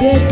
get